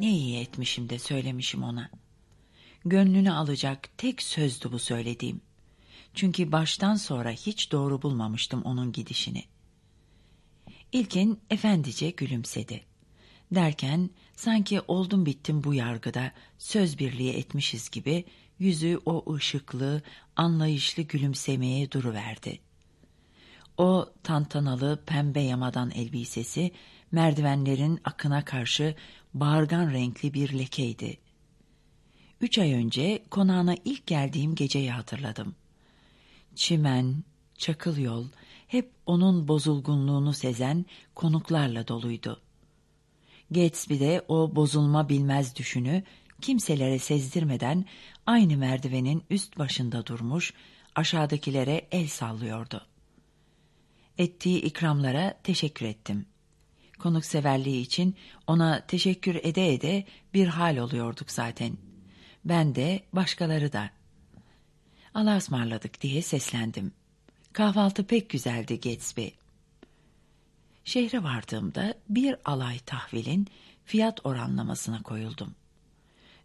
Ne iyi etmişim de söylemişim ona. Gönlünü alacak tek sözdü bu söylediğim. Çünkü baştan sonra hiç doğru bulmamıştım onun gidişini. İlkin efendice gülümsedi. Derken sanki oldum bittim bu yargıda söz birliği etmişiz gibi yüzü o ışıklı, anlayışlı gülümsemeye duruverdi. O tantanalı pembe yamadan elbisesi merdivenlerin akına karşı bağırgan renkli bir lekeydi. Üç ay önce konağına ilk geldiğim geceyi hatırladım. Çimen, çakıl yol, hep onun bozulgunluğunu sezen konuklarla doluydu. Gatsby'de o bozulma bilmez düşünü kimselere sezdirmeden aynı merdivenin üst başında durmuş, aşağıdakilere el sallıyordu. Ettiği ikramlara teşekkür ettim. Konukseverliği için ona teşekkür ede ede bir hal oluyorduk zaten. Ben de başkaları da. Allah'a ısmarladık diye seslendim. Kahvaltı pek güzeldi Gatsby. Şehre vardığımda bir alay tahvilin fiyat oranlamasına koyuldum.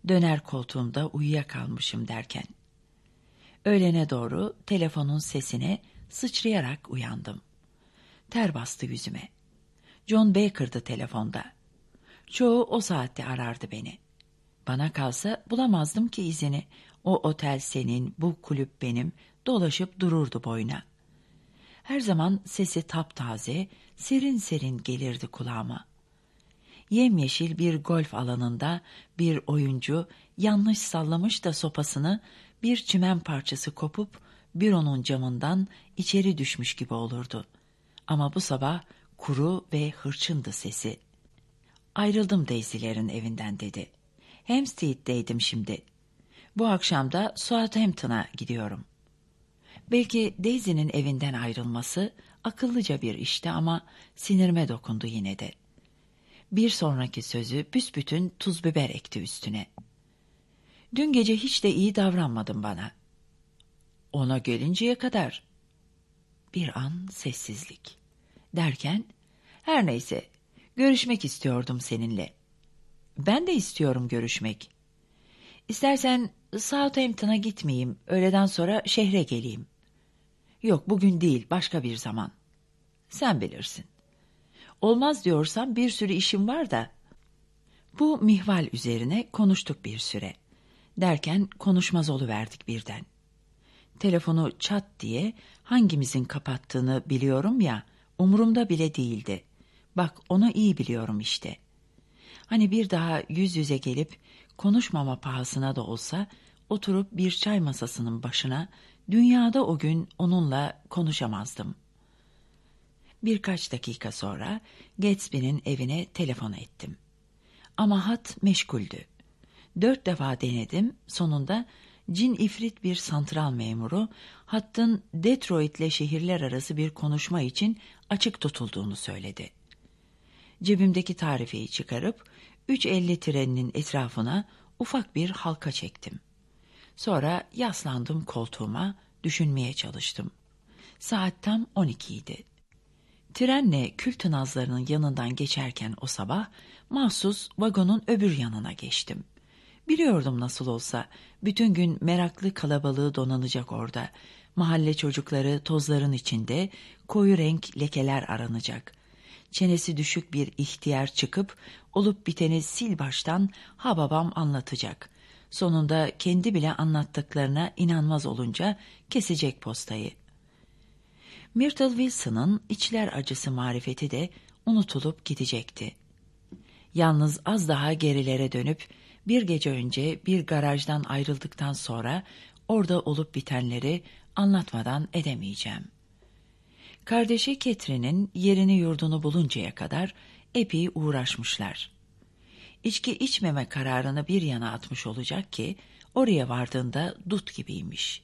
Döner koltuğumda uyuyakalmışım derken. Öğlene doğru telefonun sesine sıçrayarak uyandım. Ter bastı yüzüme. John Baker'dı telefonda. Çoğu o saatte arardı beni. Bana kalsa bulamazdım ki izini. O otel senin, bu kulüp benim, dolaşıp dururdu boyuna. Her zaman sesi taptaze, serin serin gelirdi kulağıma. Yemyeşil bir golf alanında bir oyuncu yanlış sallamış da sopasını bir çimen parçası kopup büronun camından içeri düşmüş gibi olurdu. Ama bu sabah kuru ve hırçındı sesi. Ayrıldım Daisy'lerin evinden dedi. Hampstead'deydim şimdi. Bu akşam da Southampton'a gidiyorum. Belki Daisy'nin evinden ayrılması akıllıca bir işti ama sinirime dokundu yine de. Bir sonraki sözü büsbütün tuz biber ekti üstüne. Dün gece hiç de iyi davranmadın bana. Ona gelinceye kadar. Bir an sessizlik. Derken, her neyse, görüşmek istiyordum seninle. Ben de istiyorum görüşmek. İstersen Southampton'a gitmeyeyim, öğleden sonra şehre geleyim. Yok bugün değil, başka bir zaman. Sen bilirsin. Olmaz diyorsam bir sürü işim var da. Bu mihval üzerine konuştuk bir süre. Derken konuşmaz verdik birden. Telefonu çat diye hangimizin kapattığını biliyorum ya, umurumda bile değildi. Bak onu iyi biliyorum işte. Hani bir daha yüz yüze gelip konuşmama pahasına da olsa oturup bir çay masasının başına dünyada o gün onunla konuşamazdım. Birkaç dakika sonra Gatsby'nin evine telefon ettim. Ama hat meşguldü. Dört defa denedim, sonunda cin ifrit bir santral memuru hattın Detroit ile şehirler arası bir konuşma için açık tutulduğunu söyledi. Cebimdeki tarifeyi çıkarıp 3.50 treninin etrafına ufak bir halka çektim. Sonra yaslandım koltuğuma, düşünmeye çalıştım. Saat tam 12 idi. Trenle kül tınazlarının yanından geçerken o sabah mahsus vagonun öbür yanına geçtim. Biliyordum nasıl olsa bütün gün meraklı kalabalığı donanacak orada. Mahalle çocukları tozların içinde koyu renk lekeler aranacak. Çenesi düşük bir ihtiyar çıkıp olup biteni sil baştan ha babam anlatacak. Sonunda kendi bile anlattıklarına inanmaz olunca kesecek postayı. Myrtle Wilson'ın içler acısı marifeti de unutulup gidecekti. Yalnız az daha gerilere dönüp bir gece önce bir garajdan ayrıldıktan sonra orada olup bitenleri anlatmadan edemeyeceğim. Kardeşi Catherine'in yerini yurdunu buluncaya kadar epey uğraşmışlar. İçki içmeme kararını bir yana atmış olacak ki oraya vardığında dut gibiymiş.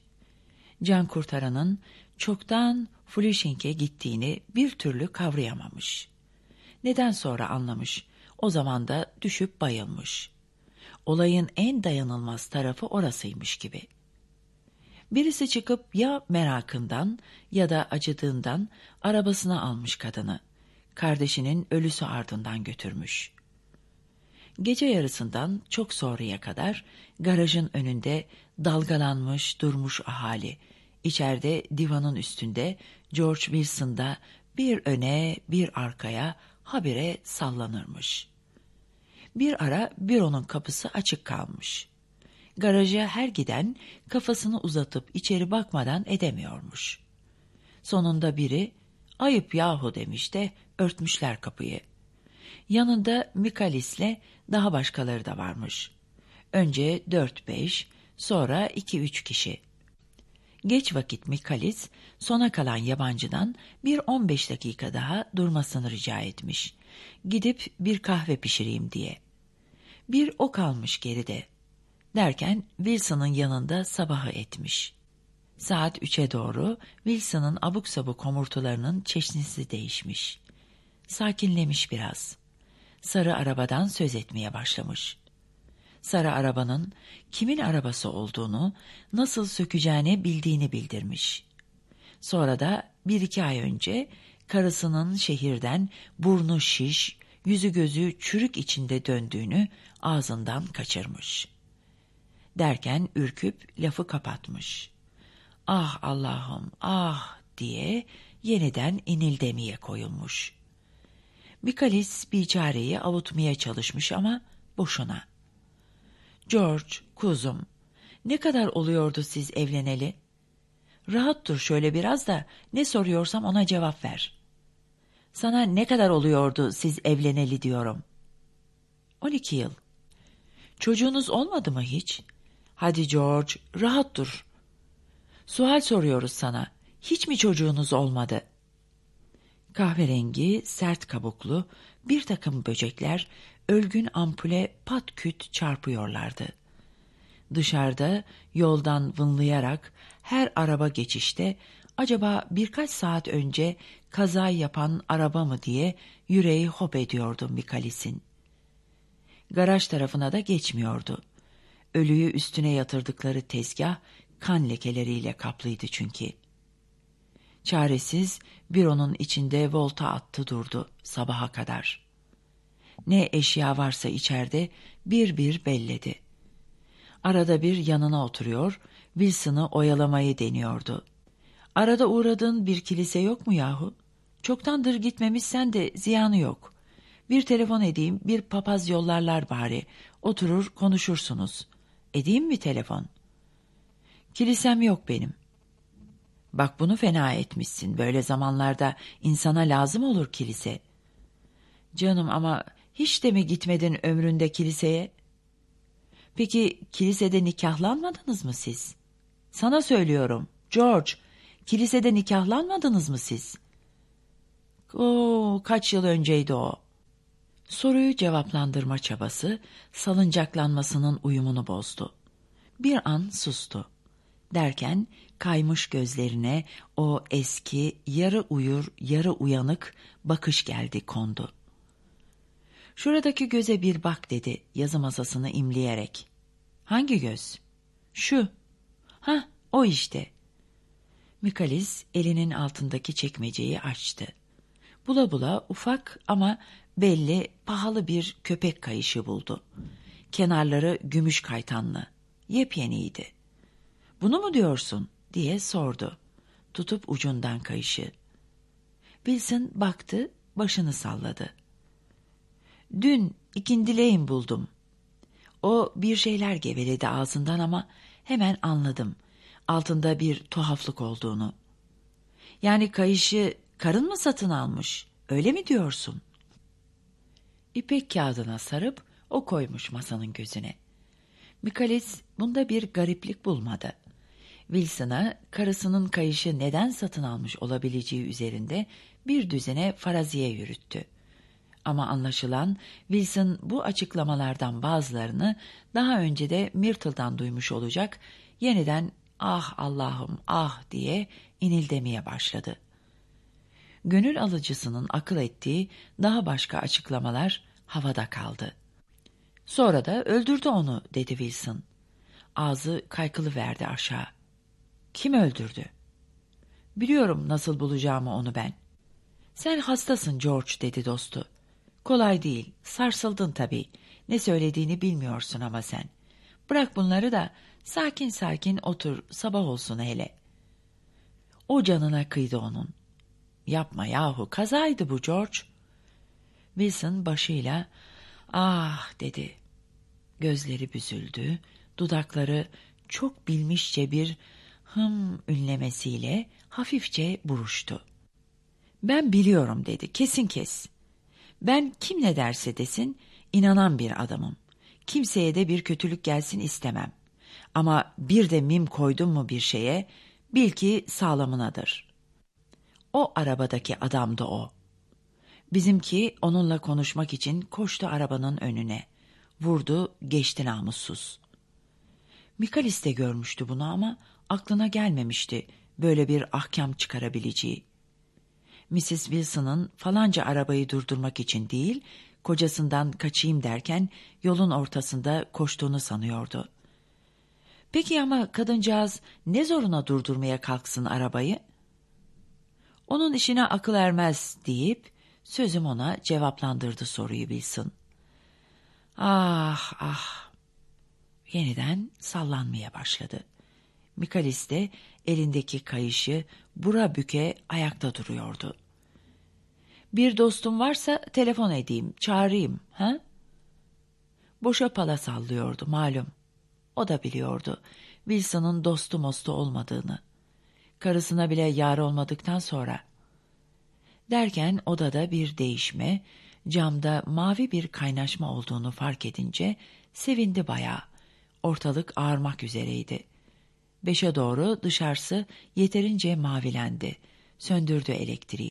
Can kurtaranın çoktan Flushing'e gittiğini bir türlü kavrayamamış. Neden sonra anlamış, o zaman da düşüp bayılmış. Olayın en dayanılmaz tarafı orasıymış gibi. Birisi çıkıp ya merakından ya da acıdığından arabasına almış kadını. Kardeşinin ölüsü ardından götürmüş. Gece yarısından çok sonraya kadar garajın önünde dalgalanmış durmuş ahali. İçeride divanın üstünde George Wilson'da bir öne bir arkaya habire sallanırmış. Bir ara büronun kapısı açık kalmış. Garaja her giden kafasını uzatıp içeri bakmadan edemiyormuş. Sonunda biri ayıp yahu demiş de örtmüşler kapıyı. Yanında Mikalis'le daha başkaları da varmış. Önce dört beş, sonra iki üç kişi. Geç vakit Mikalis, sona kalan yabancıdan bir on beş dakika daha durmasını rica etmiş. Gidip bir kahve pişireyim diye. Bir o kalmış geride. Derken Wilson'ın yanında sabahı etmiş. Saat üçe doğru Wilson'ın abuk sabuk homurtularının çeşnisi değişmiş. Sakinlemiş biraz. Sarı arabadan söz etmeye başlamış. Sarı arabanın kimin arabası olduğunu, nasıl sökeceğini bildiğini bildirmiş. Sonra da bir iki ay önce karısının şehirden burnu şiş, yüzü gözü çürük içinde döndüğünü ağzından kaçırmış. Derken ürküp lafı kapatmış. Ah Allah'ım ah diye yeniden inildemeye koyulmuş. Mikalis biçareyi avutmaya çalışmış ama boşuna. George, kuzum, ne kadar oluyordu siz evleneli? Rahat dur şöyle biraz da ne soruyorsam ona cevap ver. Sana ne kadar oluyordu siz evleneli diyorum. On iki yıl. Çocuğunuz olmadı mı hiç? Hadi George, rahat dur. Sual soruyoruz sana. Hiç mi çocuğunuz olmadı? Kahverengi, sert kabuklu bir takım böcekler ölgün ampule pat küt çarpıyorlardı. Dışarıda yoldan vınlayarak her araba geçişte acaba birkaç saat önce kaza yapan araba mı diye yüreği hop ediyordu Mikalis'in. Garaj tarafına da geçmiyordu. Ölüyü üstüne yatırdıkları tezgah kan lekeleriyle kaplıydı çünkü. Çaresiz büronun içinde volta attı durdu sabaha kadar. Ne eşya varsa içeride bir bir belledi. Arada bir yanına oturuyor, Wilson'ı oyalamayı deniyordu. Arada uğradığın bir kilise yok mu yahu? Çoktandır gitmemişsen de ziyanı yok. Bir telefon edeyim, bir papaz yollarlar bari. Oturur konuşursunuz. Edeyim mi telefon? Kilisem yok benim. Bak bunu fena etmişsin. Böyle zamanlarda insana lazım olur kilise. Canım ama hiç de mi gitmedin ömründe kiliseye? Peki kilisede nikahlanmadınız mı siz? Sana söylüyorum. George, kilisede nikahlanmadınız mı siz? Oo, kaç yıl önceydi o. Soruyu cevaplandırma çabası salıncaklanmasının uyumunu bozdu. Bir an sustu. Derken kaymış gözlerine o eski yarı uyur yarı uyanık bakış geldi kondu. Şuradaki göze bir bak dedi yazı masasını imleyerek. Hangi göz? Şu. Ha, o işte. Mikalis elinin altındaki çekmeceyi açtı. Bula bula ufak ama belli pahalı bir köpek kayışı buldu. Kenarları gümüş kaytanlı. Yepyeniydi. Bunu mu diyorsun diye sordu. Tutup ucundan kayışı. Wilson baktı, başını salladı. Dün ikindileyin buldum. O bir şeyler geveledi ağzından ama hemen anladım. Altında bir tuhaflık olduğunu. Yani kayışı karın mı satın almış? Öyle mi diyorsun? İpek kağıdına sarıp o koymuş masanın gözüne. Mikalis bunda bir gariplik bulmadı. Wilson'a karısının kayışı neden satın almış olabileceği üzerinde bir düzene faraziye yürüttü. Ama anlaşılan Wilson bu açıklamalardan bazılarını daha önce de Myrtle'dan duymuş olacak, yeniden ah Allah'ım ah diye inildemeye başladı. Gönül alıcısının akıl ettiği daha başka açıklamalar havada kaldı. Sonra da öldürdü onu dedi Wilson. Ağzı kaykılı verdi aşağı. Kim öldürdü? Biliyorum nasıl bulacağımı onu ben. Sen hastasın George dedi dostu. Kolay değil, sarsıldın tabii. Ne söylediğini bilmiyorsun ama sen. Bırak bunları da sakin sakin otur, sabah olsun hele. O canına kıydı onun. Yapma yahu, kazaydı bu George. Wilson başıyla ah dedi. Gözleri büzüldü, dudakları çok bilmişçe bir hım ünlemesiyle hafifçe buruştu. Ben biliyorum dedi, kesin kes. Ben kim ne derse desin, inanan bir adamım. Kimseye de bir kötülük gelsin istemem. Ama bir de mim koydum mu bir şeye, bil ki sağlamınadır. O arabadaki adamdı o. Bizimki onunla konuşmak için koştu arabanın önüne. Vurdu, geçti namussuz. Mikalis de görmüştü bunu ama aklına gelmemişti böyle bir ahkam çıkarabileceği. Mrs. Wilson'ın falanca arabayı durdurmak için değil, kocasından kaçayım derken yolun ortasında koştuğunu sanıyordu. Peki ama kadıncağız ne zoruna durdurmaya kalksın arabayı? Onun işine akıl ermez deyip sözüm ona cevaplandırdı soruyu bilsin. Ah ah. Yeniden sallanmaya başladı. Mikalis de elindeki kayışı bura büke ayakta duruyordu. Bir dostum varsa telefon edeyim, çağırayım, ha? Boşa pala sallıyordu malum. O da biliyordu Wilson'ın dostu mostu olmadığını. Karısına bile yar olmadıktan sonra. Derken odada bir değişme, camda mavi bir kaynaşma olduğunu fark edince sevindi bayağı. Ortalık ağarmak üzereydi. Beşe doğru dışarısı yeterince mavilendi. Söndürdü elektriği.